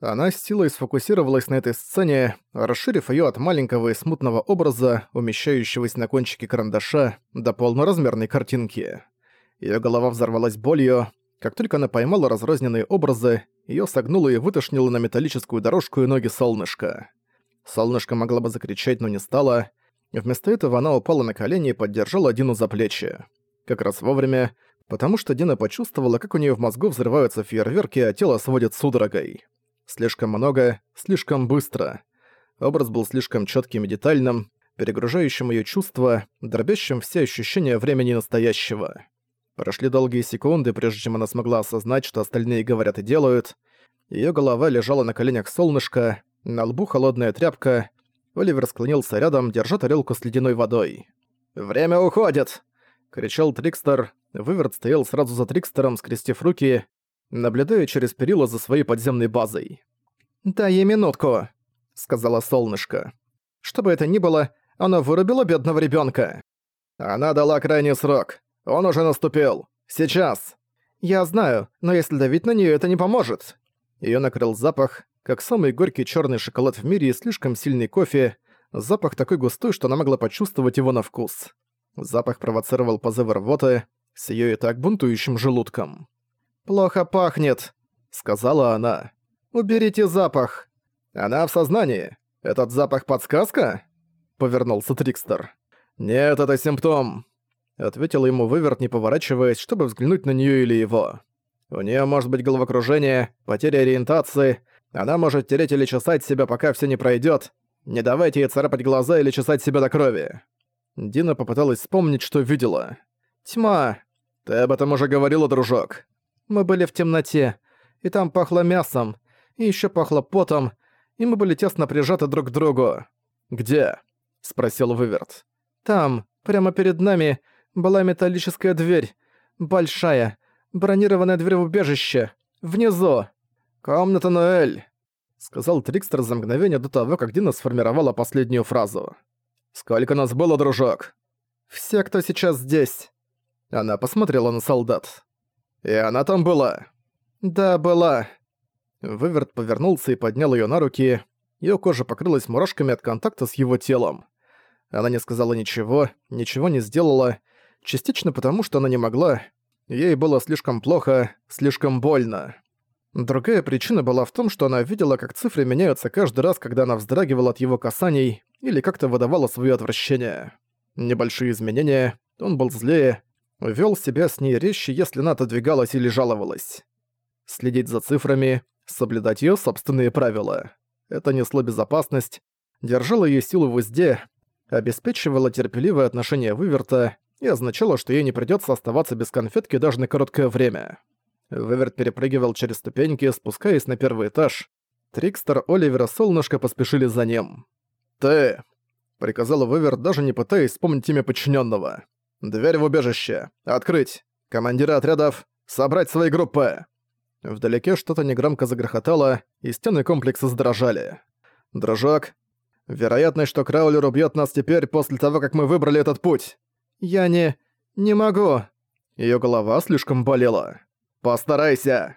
Она с силой сфокусировалась на этой сцене, расширив её от маленького и смутного образа, умещающегося на кончике карандаша, до полноразмерной картинки. Её голова взорвалась болью. Как только она поймала разрозненные образы, её согнуло и вытошнило на металлическую дорожку и ноги солнышка. Солнышко могла бы закричать, но не стала. Вместо этого она упала на колени и поддержала Дину за плечи. Как раз вовремя, потому что Дина почувствовала, как у неё в мозгу взрываются фейерверки, а тело сводит судорогой. Слишком много, слишком быстро. Образ был слишком чётким и детальным, перегружающим её чувства, дробящим все ощущения времени настоящего. Прошли долгие секунды, прежде чем она смогла осознать, что остальные говорят и делают. Её голова лежала на коленях солнышка, на лбу холодная тряпка. Оливер склонился рядом, держа тарелку с ледяной водой. «Время уходит!» — кричал Трикстер. Выверт стоял сразу за Трикстером, скрестив руки, наблюдая через перила за своей подземной базой. «Дай ей минутку», — сказала солнышко. «Что бы это ни было, она вырубила бедного ребенка. Она дала крайний срок. Он уже наступил. Сейчас. Я знаю, но если давить на нее, это не поможет. Ее накрыл запах, как самый горький черный шоколад в мире и слишком сильный кофе. Запах такой густой, что она могла почувствовать его на вкус. Запах провоцировал позывы рвоты с ее и так бунтующим желудком. «Плохо пахнет», — сказала она. «Уберите запах». «Она в сознании. Этот запах подсказка?» — повернулся Трикстер. «Нет, это симптом», — ответил ему Выверт, не поворачиваясь, чтобы взглянуть на нее или его. «У нее может быть головокружение, потеря ориентации, она может тереть или чесать себя, пока все не пройдет. Не давайте ей царапать глаза или чесать себя до крови». Дина попыталась вспомнить, что видела. «Тьма!» «Ты об этом уже говорила, дружок?» Мы были в темноте, и там пахло мясом, и еще пахло потом, и мы были тесно прижаты друг к другу. «Где?» — спросил Выверт. «Там, прямо перед нами, была металлическая дверь. Большая, бронированная дверь в убежище. Внизу. Комната Ноэль», — сказал Трикстер за мгновение до того, как Дина сформировала последнюю фразу. «Сколько нас было, дружок?» «Все, кто сейчас здесь». Она посмотрела на солдат. «И она там была?» «Да, была». Выверт повернулся и поднял её на руки. Её кожа покрылась мурашками от контакта с его телом. Она не сказала ничего, ничего не сделала, частично потому, что она не могла. Ей было слишком плохо, слишком больно. Другая причина была в том, что она видела, как цифры меняются каждый раз, когда она вздрагивала от его касаний или как-то выдавала своё отвращение. Небольшие изменения, он был злее, вел себя с ней резче, если она отодвигалась или жаловалась. Следить за цифрами, соблюдать ее собственные правила. Это несло безопасность, держало ее силу в узде, обеспечивало терпеливое отношение Выверта и означало, что ей не придется оставаться без конфетки даже на короткое время. Выверт перепрыгивал через ступеньки, спускаясь на первый этаж. Трикстер, Оливер и Солнышко поспешили за ним. «Ты!» — приказал Выверт, даже не пытаясь вспомнить имя подчиненного. «Дверь в убежище! Открыть! Командиры отрядов! Собрать свои группы!» Вдалеке что-то негромко загрохотало, и стены комплекса задрожали. «Дружок, вероятность, что Краулер убьет нас теперь после того, как мы выбрали этот путь!» «Я не... не могу!» Ее голова слишком болела. «Постарайся!»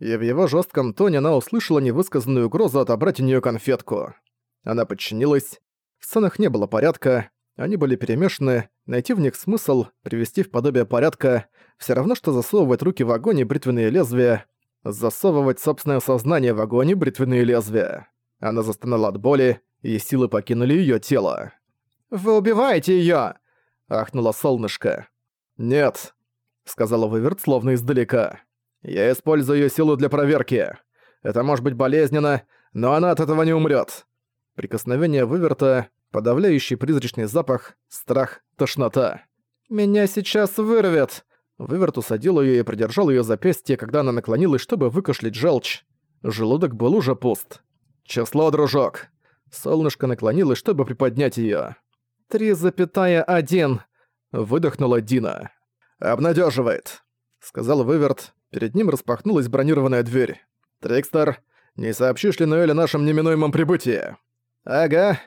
И в его жестком тоне она услышала невысказанную угрозу отобрать у нее конфетку. Она подчинилась. В сценах не было порядка, они были перемешаны, найти в них смысл, привести в подобие порядка, все равно, что засовывать руки в огонь и бритвенные лезвия, засовывать собственное сознание в огонь и бритвенные лезвия. Она застонала от боли, и силы покинули ее тело. «Вы убиваете ее! ахнуло солнышко. «Нет», — сказала Выверт словно издалека. «Я использую ее силу для проверки. Это может быть болезненно, но она от этого не умрет. Прикосновение Выверта подавляющий призрачный запах, страх, тошнота. «Меня сейчас вырвет!» Выверт усадил её и придержал её запястье, когда она наклонилась, чтобы выкашлять желчь. Желудок был уже пуст. «Число, дружок!» Солнышко наклонилось, чтобы приподнять её. «Три запятая один!» Выдохнула Дина. «Обнадёживает!» Сказал Выверт. Перед ним распахнулась бронированная дверь. «Трикстер, не сообщишь ли Ноэль о нашем неминуемом прибытии?» «Ага»,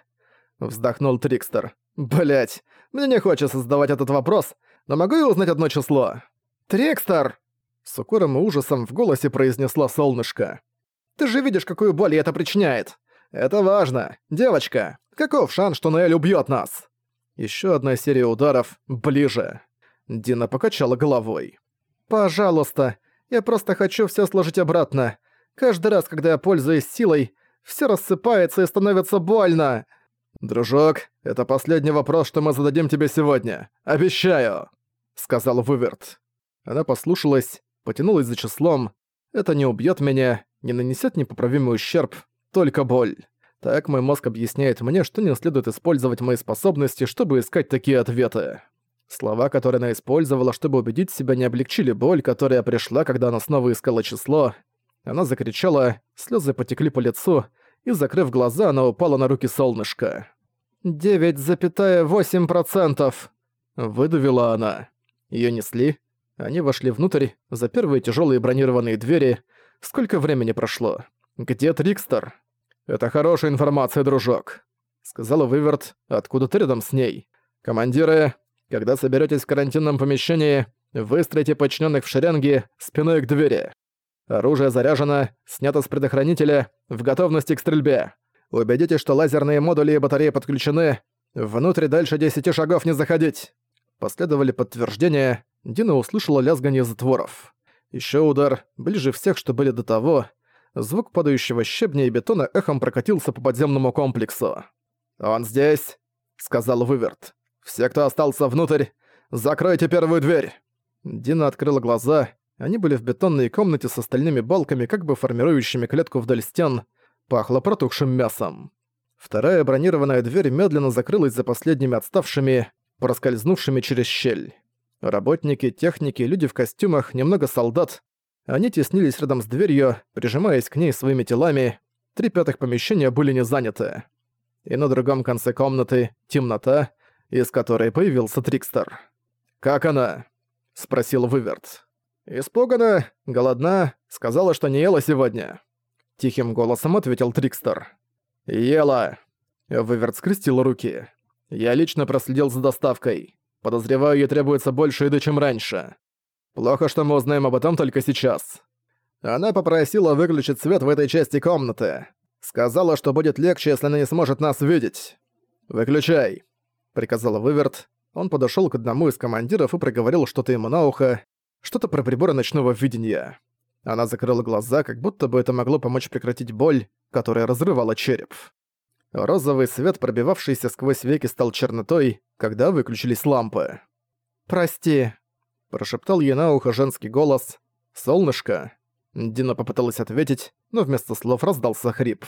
Вздохнул Трикстер. Блять, мне не хочется задавать этот вопрос, но могу я узнать одно число? Трикстер! С укором и ужасом в голосе произнесла солнышко. Ты же видишь, какую боль это причиняет. Это важно. Девочка, каков шанс, что Ноэль убьет нас?» Еще одна серия ударов ближе. Дина покачала головой. «Пожалуйста, я просто хочу все сложить обратно. Каждый раз, когда я пользуюсь силой, все рассыпается и становится больно. Дружок, это последний вопрос, что мы зададим тебе сегодня. Обещаю!» Сказал Выверт. Она послушалась, потянулась за числом. Это не убьет меня, не нанесет непоправимый ущерб, только боль. Так мой мозг объясняет мне, что не следует использовать мои способности, чтобы искать такие ответы. Слова, которые она использовала, чтобы убедить себя, не облегчили боль, которая пришла, когда она снова искала число. Она закричала, слезы потекли по лицу, и, закрыв глаза, она упала на руки солнышка. «Девять запятая восемь процентов!» Выдавила она. Её несли. Они вошли внутрь, за первые тяжёлые бронированные двери. Сколько времени прошло? Где Трикстер? «Это хорошая информация, дружок», — сказала Выверт, откуда-то рядом с ней. «Командиры, когда соберётесь в карантинном помещении, выстроите подчинённых в шеренги спиной к двери. Оружие заряжено, снято с предохранителя, в готовности к стрельбе. Убедитесь, что лазерные модули и батареи подключены. Внутрь дальше 10 шагов не заходить. Последовали подтверждения. Дина услышала лязганье затворов. Еще удар, ближе всех, что были до того. Звук падающего щебня и бетона эхом прокатился по подземному комплексу. «Он здесь», — сказал Выверт. «Все, кто остался внутрь, закройте первую дверь». Дина открыла глаза они были в бетонной комнате с остальными балками, как бы формирующими клетку вдоль стен. Пахло протухшим мясом. Вторая бронированная дверь медленно закрылась за последними отставшими, проскользнувшими через щель. Работники, техники, люди в костюмах, немного солдат. Они теснились рядом с дверью, прижимаясь к ней своими телами. Три пятых помещения были не заняты. И на другом конце комнаты темнота, из которой появился Трикстер. «Как она?» — спросил Выверт. «Испугана, голодна, сказала, что не ела сегодня». Тихим голосом ответил Трикстер. «Ела». Выверт скрестил руки. «Я лично проследил за доставкой. Подозреваю, ей требуется больше еды, чем раньше. Плохо, что мы узнаем об этом только сейчас». Она попросила выключить свет в этой части комнаты. Сказала, что будет легче, если она не сможет нас видеть. «Выключай», — приказал Выверт. Он подошёл к одному из командиров и проговорил что-то ему на ухо, что-то про приборы ночного видения. Она закрыла глаза, как будто бы это могло помочь прекратить боль, которая разрывала череп. Розовый свет, пробивавшийся сквозь веки, стал чернотой, когда выключились лампы. «Прости», – прошептал ей на ухо женский голос. «Солнышко». Дина попыталась ответить, но вместо слов раздался хрип.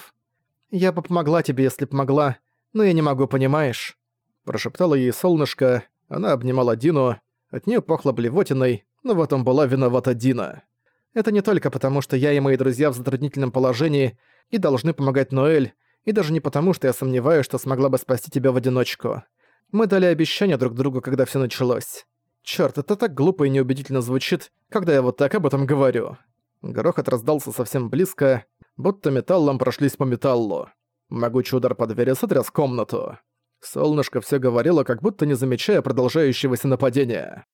«Я бы помогла тебе, если б могла, но я не могу, понимаешь?» Прошептала ей солнышко, она обнимала Дину, от нее пахло блевотиной, но в этом была виновата Дина. Это не только потому, что я и мои друзья в затруднительном положении и должны помогать Ноэль, и даже не потому, что я сомневаюсь, что смогла бы спасти тебя в одиночку. Мы дали обещание друг другу, когда все началось. Чёрт, это так глупо и неубедительно звучит, когда я вот так об этом говорю. Грохот раздался совсем близко, будто металлом прошлись по металлу. Могучий удар по двери сотряс комнату. Солнышко все говорило, как будто не замечая продолжающегося нападения.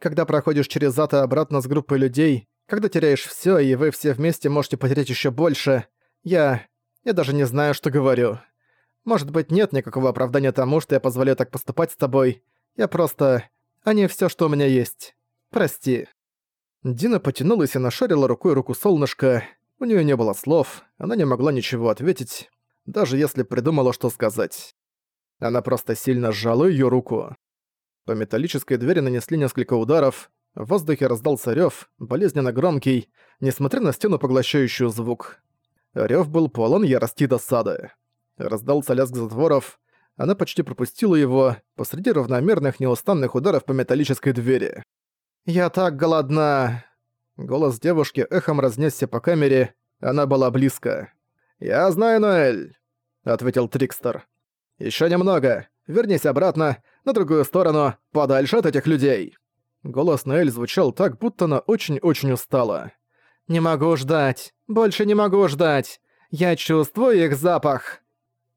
Когда проходишь через и обратно с группой людей, когда теряешь всё, и вы все вместе можете потерять ещё больше, я... я даже не знаю, что говорю. Может быть, нет никакого оправдания тому, что я позволяю так поступать с тобой. Я просто... Они всё, что у меня есть. Прости». Дина потянулась и нашарила рукой руку солнышка. У неё не было слов, она не могла ничего ответить, даже если придумала, что сказать. Она просто сильно сжала её руку. По металлической двери нанесли несколько ударов, в воздухе раздался рёв, болезненно громкий, несмотря на стену, поглощающую звук. Рёв был полон ярости и досады. Раздался лязг затворов, она почти пропустила его посреди равномерных неустанных ударов по металлической двери. «Я так голодна!» Голос девушки эхом разнесся по камере, она была близко. «Я знаю, Ноэль!» — ответил Трикстер. «Ещё немного. Вернись обратно, на другую сторону, подальше от этих людей!» Голос Наэль звучал так, будто она очень-очень устала. «Не могу ждать! Больше не могу ждать! Я чувствую их запах!»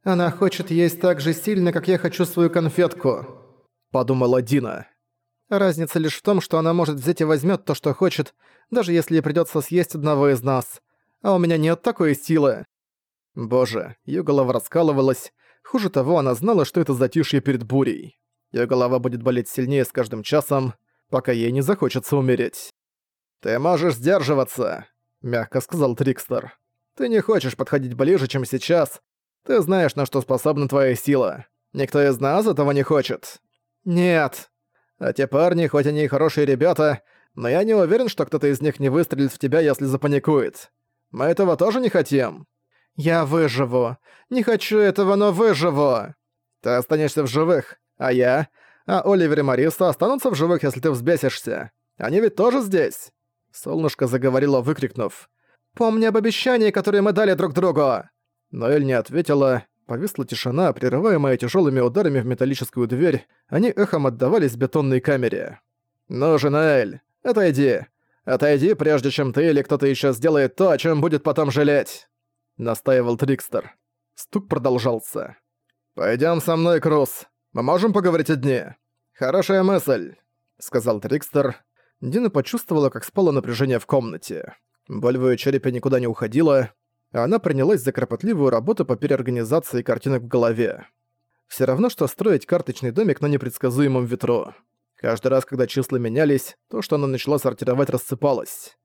«Она хочет есть так же сильно, как я хочу свою конфетку», — подумала Дина. «Разница лишь в том, что она может взять и возьмет то, что хочет, даже если ей придётся съесть одного из нас. а у меня нет такой силы. Боже, её голова раскалывалась. Хуже того, она знала, что это затишье перед бурей. Её голова будет болеть сильнее с каждым часом, пока ей не захочется умереть. «Ты можешь сдерживаться», — мягко сказал Трикстер. «Ты не хочешь подходить ближе, чем сейчас. Ты знаешь, на что способна твоя сила. Никто из нас этого не хочет». «Нет». «А те парни, хоть они и хорошие ребята, но я не уверен, что кто-то из них не выстрелит в тебя, если запаникует. Мы этого тоже не хотим». «Я выживу. Не хочу этого, но выживу». «Ты останешься в живых, а я? А Оливер и Мариса останутся в живых, если ты взбесишься. Они ведь тоже здесь». Солнышко заговорило, выкрикнув. «Помни об обещании, которое мы дали друг другу!» Ноэль не ответила. Повисла тишина, прерываемая тяжелыми ударами в металлическую дверь. Они эхом отдавались бетонной камере. «Ну же, Ноэль, отойди! Отойди, прежде чем ты или кто-то еще сделает то, о чем будет потом жалеть!» Настаивал Трикстер. Стук продолжался. Пойдем со мной, Крус. Мы можем поговорить одни?» «Хорошая мысль», — сказал Трикстер. Дина почувствовала, как спало напряжение в комнате. Боль в её черепе никуда не уходила, а она принялась за кропотливую работу по переорганизации картинок в голове. Все равно, что строить карточный домик на непредсказуемом ветру. Каждый раз, когда числа менялись, то, что она начала сортировать, рассыпалось.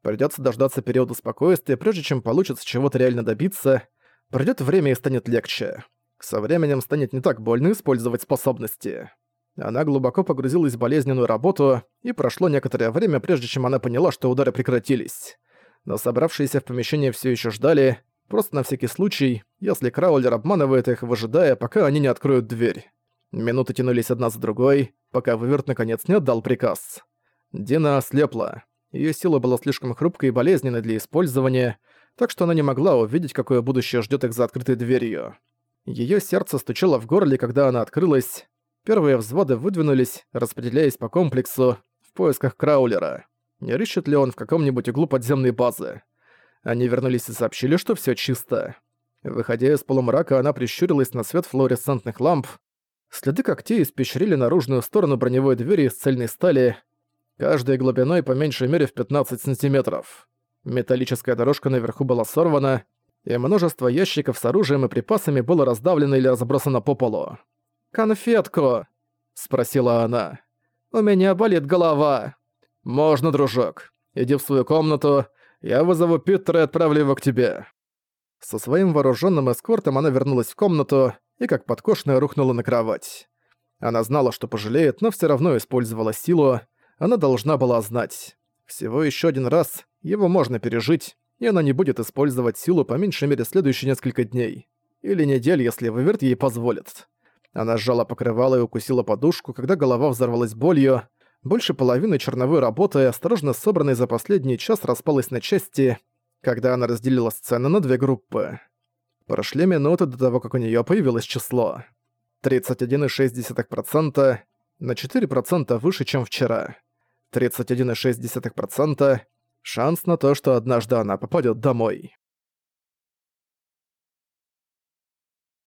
Придётся дождаться периода спокойствия, прежде чем получится чего-то реально добиться. Пройдёт время и станет легче. Со временем станет не так больно использовать способности. Она глубоко погрузилась в болезненную работу, и прошло некоторое время, прежде чем она поняла, что удары прекратились. Но собравшиеся в помещении все еще ждали, просто на всякий случай, если Краулер обманывает их, выжидая, пока они не откроют дверь. Минуты тянулись одна за другой, пока Выверт наконец не отдал приказ. Дина ослепла. Её сила была слишком хрупкой и болезненной для использования, так что она не могла увидеть, какое будущее ждёт их за открытой дверью. Её сердце стучало в горле, когда она открылась, Первые взводы выдвинулись, распределяясь по комплексу, в поисках Краулера. Не рыщет ли он в каком-нибудь углу подземной базы? Они вернулись и сообщили, что всё чисто. Выходя из полумрака, она прищурилась на свет флуоресцентных ламп. Следы когтей испещрили наружную сторону броневой двери из цельной стали, каждой глубиной по меньшей мере в 15 сантиметров. Металлическая дорожка наверху была сорвана, и множество ящиков с оружием и припасами было раздавлено или разбросано по полу. «Конфетку?» — спросила она. «У меня болит голова». «Можно, дружок. Иди в свою комнату, я вызову Питера и отправлю его к тебе». Со своим вооруженным эскортом она вернулась в комнату и как подкошенная рухнула на кровать. Она знала, что пожалеет, но все равно использовала силу. Она должна была знать. Всего еще один раз его можно пережить, и она не будет использовать силу по меньшей мере следующие несколько дней. Или недель, если выверт ей позволит. Она сжала покрывало и укусила подушку, когда голова взорвалась болью. Больше половины черновой работы, осторожно собранной за последний час, распалась на части, когда она разделила сцену на две группы. Прошли минуты до того, как у неё появилось число. 31,6% на 4% выше, чем вчера. 31,6% шанс на то, что однажды она попадёт домой.